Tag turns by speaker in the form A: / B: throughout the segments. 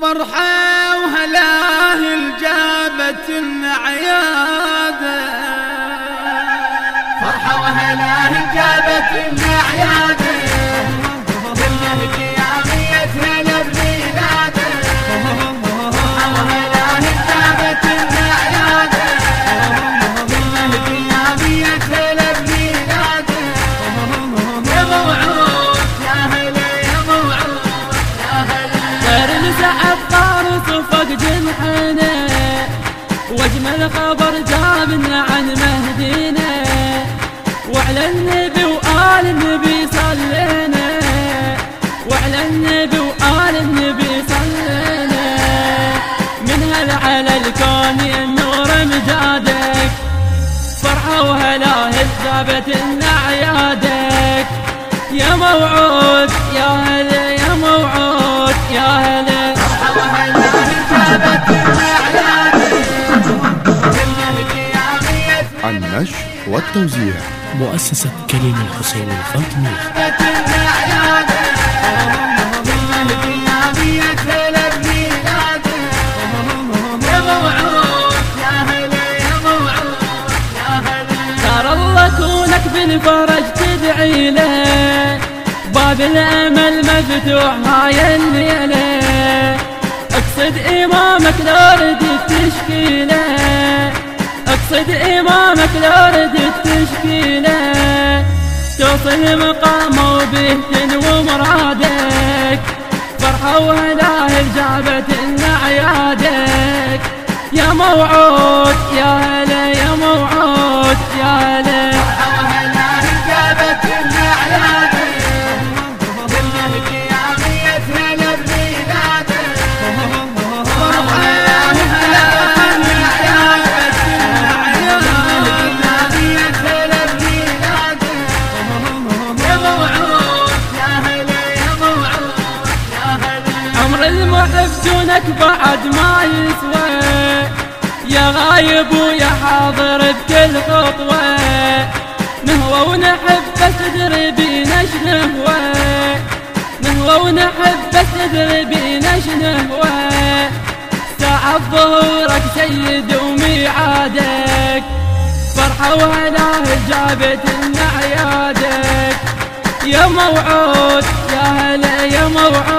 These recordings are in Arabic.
A: فرحة وهلاهل جابت العيادة
B: فرحة وهلاهل جابت العيادة
C: واجمل خبر جابنا عن مهدينا وعلى النبي وآل النبي صلينا. وعلى النبي وآل النبي صلينا. من هل على الكون النور مجادك؟ فرحة وهلا ثابت عيادك يا موعود يا هلا
D: والتوزيع.
E: مؤسسة كريم الحسين الفاطمي.
C: ترى الله كونك بالفرج تدعي له. باب الأمل مفتوح هاي الليلة. اقصد إمامك لا ردت تشكيله أقصد إمامك لو ردت تشكيله. توصل مقامه وبهتن ومرادك. فرحة وهلال جابت لنا عيادك. يا موعود يا هلا يا موعود يا هلا دونك بعد ما يسوى. يا غايب ويا حاضر بكل خطوة. نهوى ونحب تدري بينا شنهوى نهوى ونحب تدري بينا شنهوى ساعة ظهورك سيد وميعادك. فرحة وهلاه جابت لنا عيادك. يا موعود يا هلا يا موعود.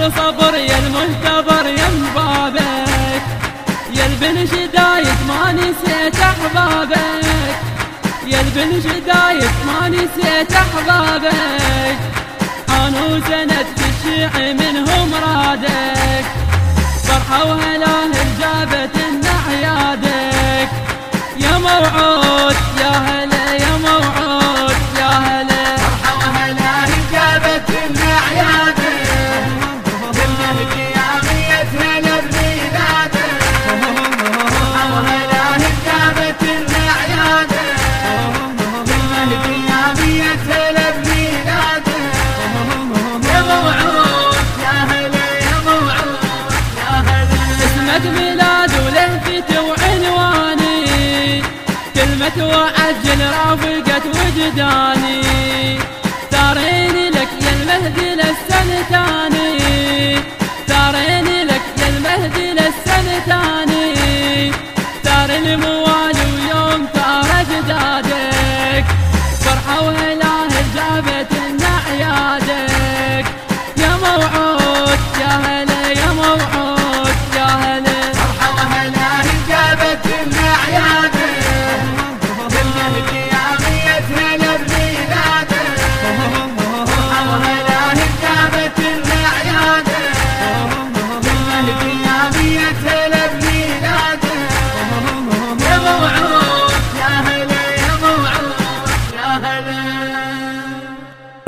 C: حضر صبر يا المنتظر يا بابك يا البن شدايد ما نسيت أحبابك. يا البن شدايد ما نسيت أحبابك. أنا وسند الشيع منهم رادك. فرحة وهلاه جابت لنا عيادك يا موعود يا هلا
B: get with vücudani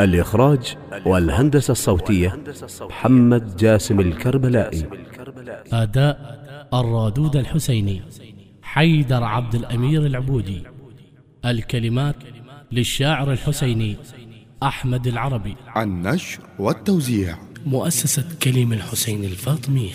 F: الإخراج والهندسة الصوتية محمد جاسم الكربلائي.
E: أداء الرادود الحسيني حيدر عبد الأمير العبودي. الكلمات للشاعر الحسيني أحمد العربي.
D: النشر والتوزيع.
E: مؤسسة كليم الحسين الفاطمية.